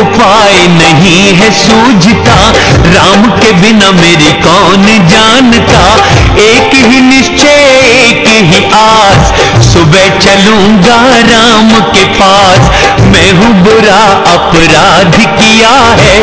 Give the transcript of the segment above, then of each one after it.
उपाय नहीं है सूझता। राम के बिना मेरी कौन जानता? एक ही निश्चय, एक ही आस। सुबह चलूँगा राम के पास। मैं हूँ बुरा अपराध किया है।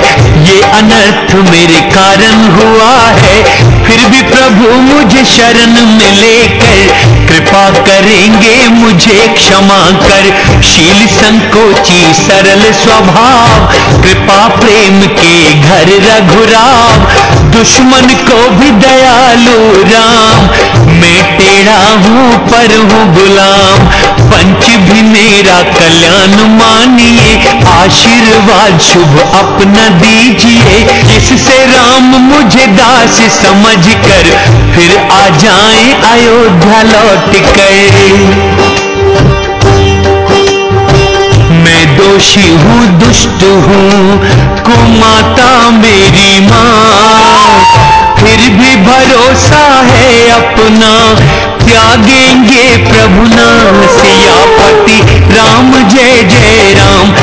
ये अनर्थ मेरे कारण हुआ है। फिर भी प्रभु मुझे शरण में लेकर कृपा करेंगे मुझे क्षमा कर। शील संकोची सरल स्वभाव। कृपा प्रेम के घर रघुराम। दुश्मन को भी दयालु राम। मैं टेढ़ा हूँ, पर हूँ गुलाम। पंच भी मेरा कल्याण मानिए। आशीर्वाद शुभ अपना दीजिए। जिससे राम मुझे दास समझ कर फिर आ जाए अयोध्या लौट कर। मैं दोषी हूँ, दुष्ट हूँ, कुमाता मेरी माँ। फिर भी भरोसा है अपना, त्यागेंगे प्रभु नाम सियापति राम जय जय राम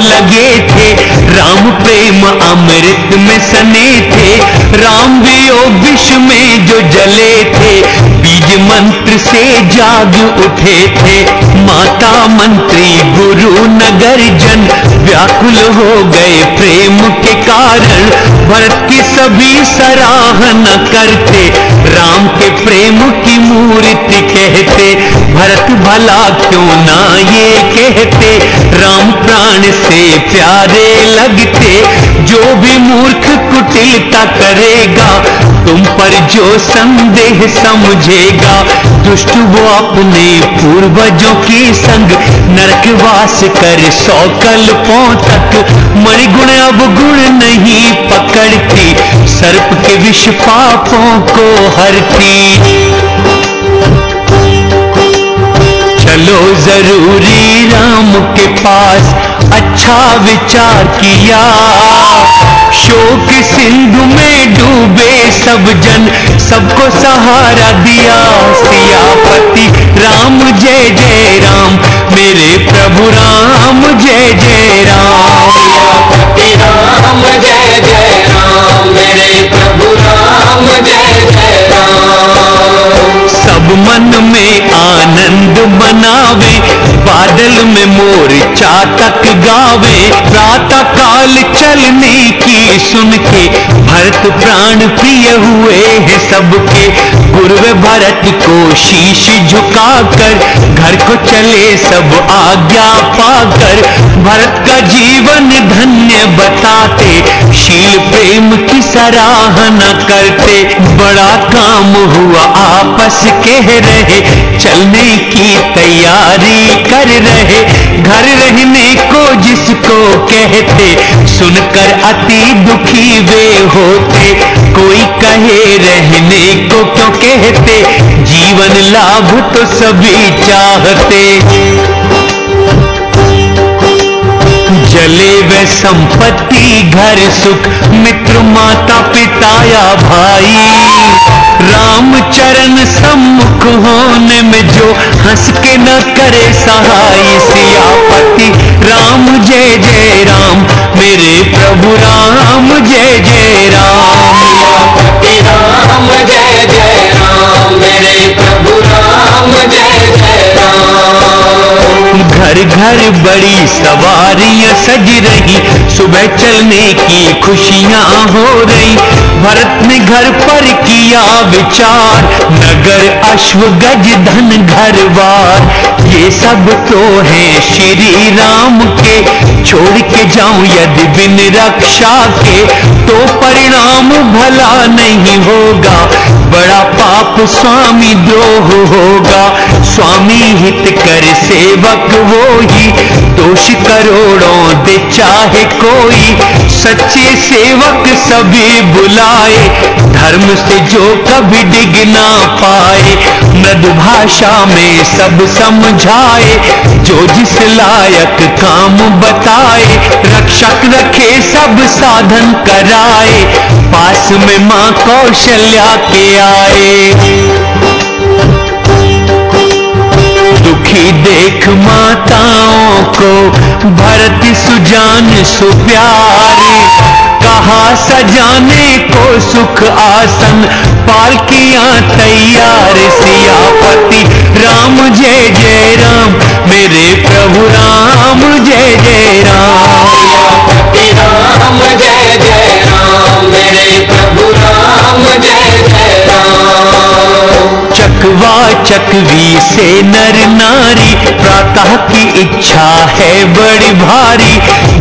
लगे थे। राम प्रेम अमृत में सने थे। राम वियोग विश्व में जो जले थे। बीज मंत्र से जाग उठे थे। माता मंत्री, गुरु नगर जन, व्याकुल हो गए प्रेम के कारण। भरत की सभी सराहना करते। राम के प्रेम की मूर्ति कहते। भरत भला क्यों ना ये कहते? राम प्राण से प्यारे लगते। जो भी मूर्ख कुटिलता करेगा, तुम पर जो संदेह समझेगा। दुष्ट वो अपने पूर्वजों के संग। नरकवास कर सौ कल्पों तक। मणिगुण अब गुण नहीं पकड़ती। सर्प के विष पापों को हरती। चलो ज़रूरी राम के पास अच्छा विचार किया। शोक सिंधु में डूबे सब जन, सबको सहारा दिया। सियापति राम, जय जय राम, मेरे प्रभु राम, जय जय राम। राम, जय जय मोर गावे प्रातः काल चलने सुन के भरत प्राण प्रिय हुए हैं सबके। गुरु भरत को शीश झुकाकर घर को चले सब आज्ञा पाकर। भरत का जीवन धन्य बताते, शील प्रेम की सराहना करते। बड़ा काम हुआ आपस कह रहे, चलने की तैयारी कर रहे। घर रहने को जिसको कहते, सुनकर अति दुखी वे होते कोई कहे रहने को क्यों कहते? जीवन लाभ तो सभी चाहते। जले वे संपत्ति, घर सुख, मित्र माता, पिता या भाई। राम चरण सम्मुख होने में जो हंस के न करे सहाय, सियापति राम, जय जय राम, मेरे प्रभु राम, जय घर बड़ी सवारियाँ सज रही। सुबह चलने की खुशियाँ हो रही। भरत ने घर पर किया विचार। नगर अश्व गज धन घर बार ये सब तो है श्री राम के। छोड़ के जाऊँ यदि बिन रक्षा के। तो परिणाम भला नहीं होगा। बड़ा पाप स्वामी द्रोह होगा। स्वामी हित कर सेवक वो ही दोष करोड़ों दे चाहे कोई। सच्चे सेवक सभी बुलाए। धर्म से जो कभी डिग ना पाए। मृदु भाषा में सब समझाए। जो जिस लायक काम बताए। रक्षक रखे सब साधन कराए पास में माँ कौशल्या के आए। दुखी देख माताओं को भरत सुजान सुप्यारे, कहा सजाने को सुख आसन पालकियाँ तैयार सियापति राम जय जय राम। मेरे प्रभु राम जय जय राम। राम जय जय राम। मेरे प्रभु राम जय जय राम। चकवा चकवी से नर नारी प्रातः की इच्छा है बड़ी भारी।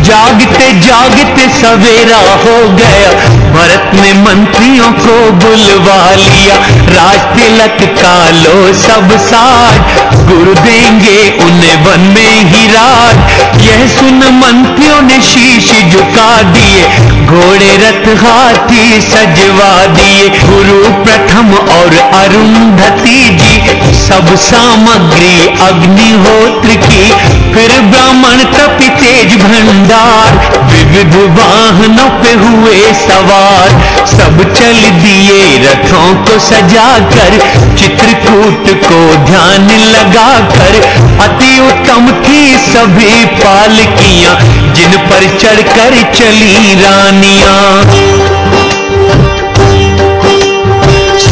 जागते जागते सवेरा हो गया भरत ने मंत्रियों को बुलवा लिया। राज तिलक का लो सब साथ गुरु देंगे उन्हें वन में ही राज। यह सुन मंत्रियों ने शीश झुका दिए। घोड़े रथ हाथी सजवा दिए। गुरु प्रथम और अरुंधति जी। सब सामग्री अग्निहोत्र की। फिर ब्राह्मण तपि तेज भंडार। विविध वाहनों पे हुए सवार। सब चल दिए रथों को सजाकर। चित्रकूट को ध्यान लगाकर। अति उत्तम थी सभी पालकियाँ, जिन पर चढ़कर चली रानियाँ।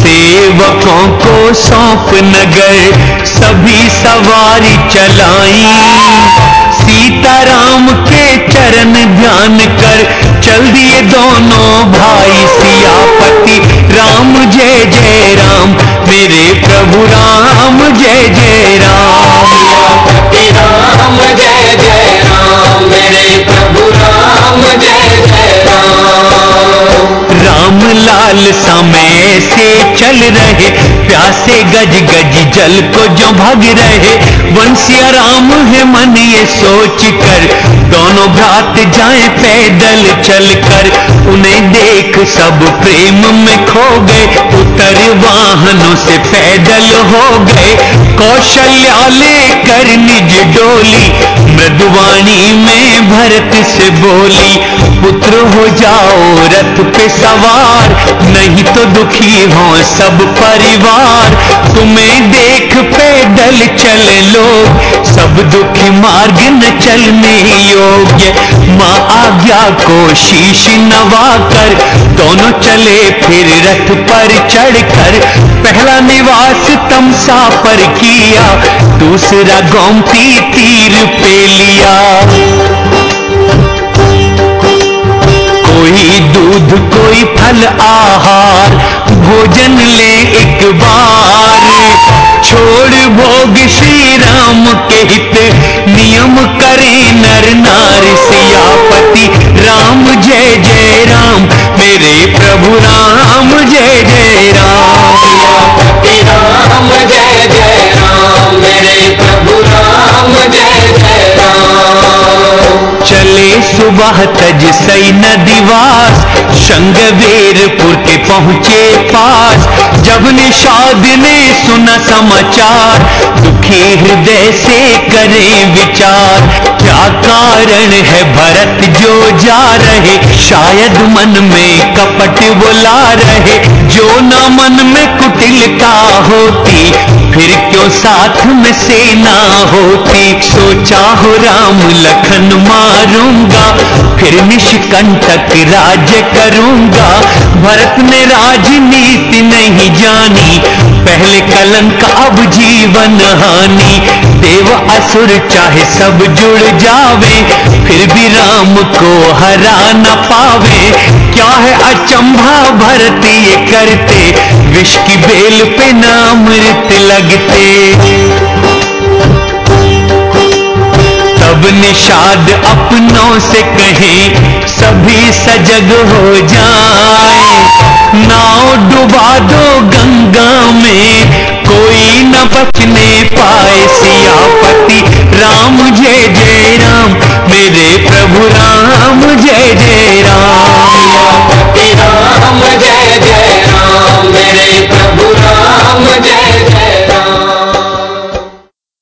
सेवकों को सौंप नगर सभी सवारी चलाई। सीताराम के चरण ध्यान कर, चल दिए दोनों भाई सियापति। चल रहे, प्यासे गज गज जल को जो भग रहे। वंशिया राम है मन, ये सोच कर दोनों भ्रात जाए पैदल चल कर उन्हें देख सब प्रेम में खो गए। उतर वाहनों से पैदल हो गए। कौशल्या लेकर निज डोली मृदुवाणी में भरत से बोली, पुत्र हो जाओ रथ पे सवार, नहीं तो दुखी हो सब परिवार। तुम्हें देख पैदल चले लोग, सब दुखी मार्ग न चलने योग्य। माँ आज्ञा को शीश नवा कर, दोनों चले फिर रथ पर चढ़कर। पहला निवास तमसा पर किया, दूसरा गोमती तीर पे लिया। कोई दूध, कोई फल, आहार, भोजन ले एक बार। छोड़ भोग श्री राम के हित। नियम करे नर नार सियापति। राम जय जय राम मेरे प्रभु राम जय जय राम। सियापति राम जय जय राम मेरे प्रभु राम जय जय राम। चले सुबह तज सई नदीवास शंगवेरपुर के पहुँचे पास। जब निषाद ने सुना समाचार, दुखी हृदय से करें विचार। क्या कारण है भरत जो जा रहे? शायद मन में कपट बुला रहे। जो ना मन में कुटिलता होती, फिर क्यों साथ में सेना होती? सोचा हो राम लखन मारूँगा। फिर निष्कंटक राज्य करूँगा। भरत ने राजनीति नहीं जानी। पहले कलंक, अब जीवन हानि। देव असुर चाहे सब जुड़ जावे, फिर भी राम को हरा न पावे। क्या है अचंभा भरत ये करते? विष की बेल पे नामृत लगते। तब निषाद अपनों से कहे, सभी सजग हो जाए। नाव डुबा दो गंगा में, कोई न बचने पाए सियापति। राम, जय जय राम, मेरे प्रभु राम, जय जय राम। राम, जय जय राम, मेरे प्रभु राम, जय